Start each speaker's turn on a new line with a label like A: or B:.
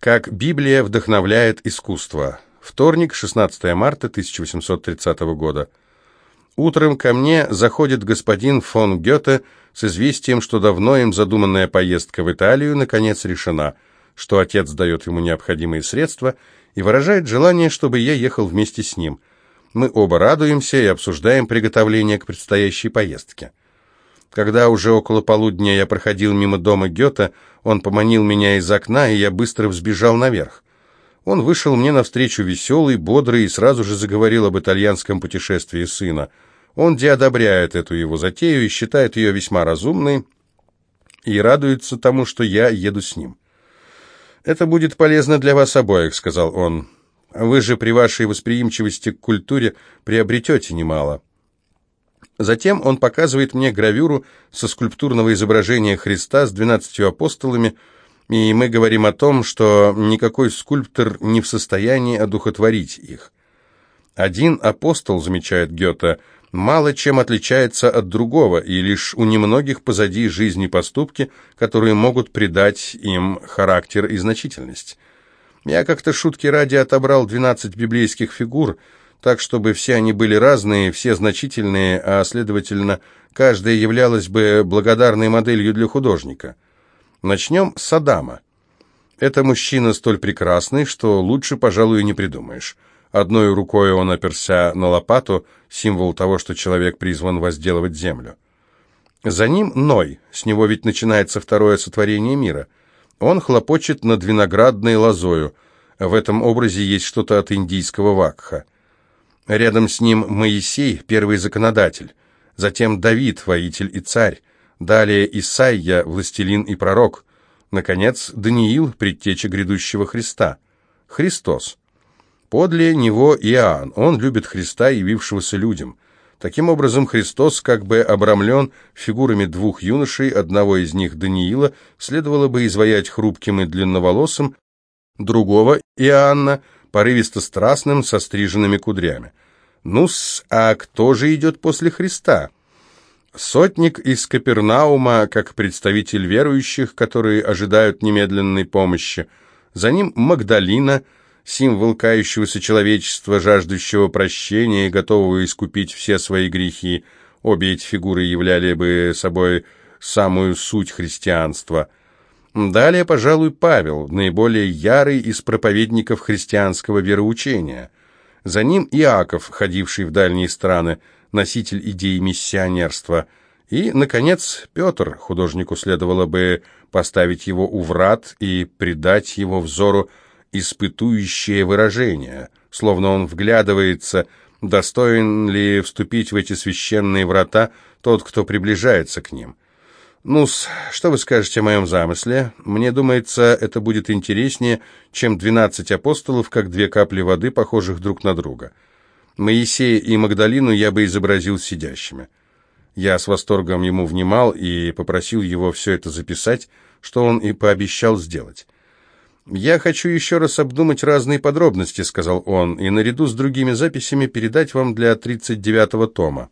A: Как Библия вдохновляет искусство. Вторник, 16 марта 1830 года. Утром ко мне заходит господин фон Гёте с известием, что давно им задуманная поездка в Италию наконец решена, что отец дает ему необходимые средства и выражает желание, чтобы я ехал вместе с ним. Мы оба радуемся и обсуждаем приготовление к предстоящей поездке. Когда уже около полудня я проходил мимо дома Гёте, он поманил меня из окна, и я быстро взбежал наверх. Он вышел мне навстречу веселый, бодрый и сразу же заговорил об итальянском путешествии сына. Он одобряет эту его затею и считает ее весьма разумной, и радуется тому, что я еду с ним. «Это будет полезно для вас обоих», — сказал он. «Вы же при вашей восприимчивости к культуре приобретете немало». Затем он показывает мне гравюру со скульптурного изображения Христа с двенадцатью апостолами, и мы говорим о том, что никакой скульптор не в состоянии одухотворить их. Один апостол, замечает Гёте, мало чем отличается от другого, и лишь у немногих позади жизни поступки, которые могут придать им характер и значительность. Я как-то шутки ради отобрал двенадцать библейских фигур – так, чтобы все они были разные, все значительные, а, следовательно, каждая являлась бы благодарной моделью для художника. Начнем с Адама. Это мужчина столь прекрасный, что лучше, пожалуй, не придумаешь. Одной рукой он оперся на лопату, символ того, что человек призван возделывать землю. За ним Ной, с него ведь начинается второе сотворение мира. Он хлопочет над виноградной лозою. В этом образе есть что-то от индийского вакха. Рядом с ним Моисей, первый законодатель, затем Давид, воитель и царь, далее Исаия, властелин и пророк, наконец Даниил, предтеча грядущего Христа, Христос. Подле него Иоанн, он любит Христа, явившегося людям. Таким образом, Христос как бы обрамлен фигурами двух юношей, одного из них Даниила следовало бы изваять хрупким и длинноволосым, другого Иоанна – порывисто-страстным, со стриженными кудрями. Ну-с, а кто же идет после Христа? Сотник из Капернаума, как представитель верующих, которые ожидают немедленной помощи. За ним Магдалина, символ кающегося человечества, жаждущего прощения и готового искупить все свои грехи. Обе эти фигуры являли бы собой самую суть христианства – Далее, пожалуй, Павел, наиболее ярый из проповедников христианского вероучения. За ним Иаков, ходивший в дальние страны, носитель идеи миссионерства. И, наконец, Петр, художнику следовало бы поставить его у врат и придать его взору испытующее выражение, словно он вглядывается, достоин ли вступить в эти священные врата тот, кто приближается к ним ну что вы скажете о моем замысле? Мне думается, это будет интереснее, чем двенадцать апостолов, как две капли воды, похожих друг на друга. Моисея и Магдалину я бы изобразил сидящими. Я с восторгом ему внимал и попросил его все это записать, что он и пообещал сделать. «Я хочу еще раз обдумать разные подробности», — сказал он, «и наряду с другими записями передать вам для тридцать девятого тома».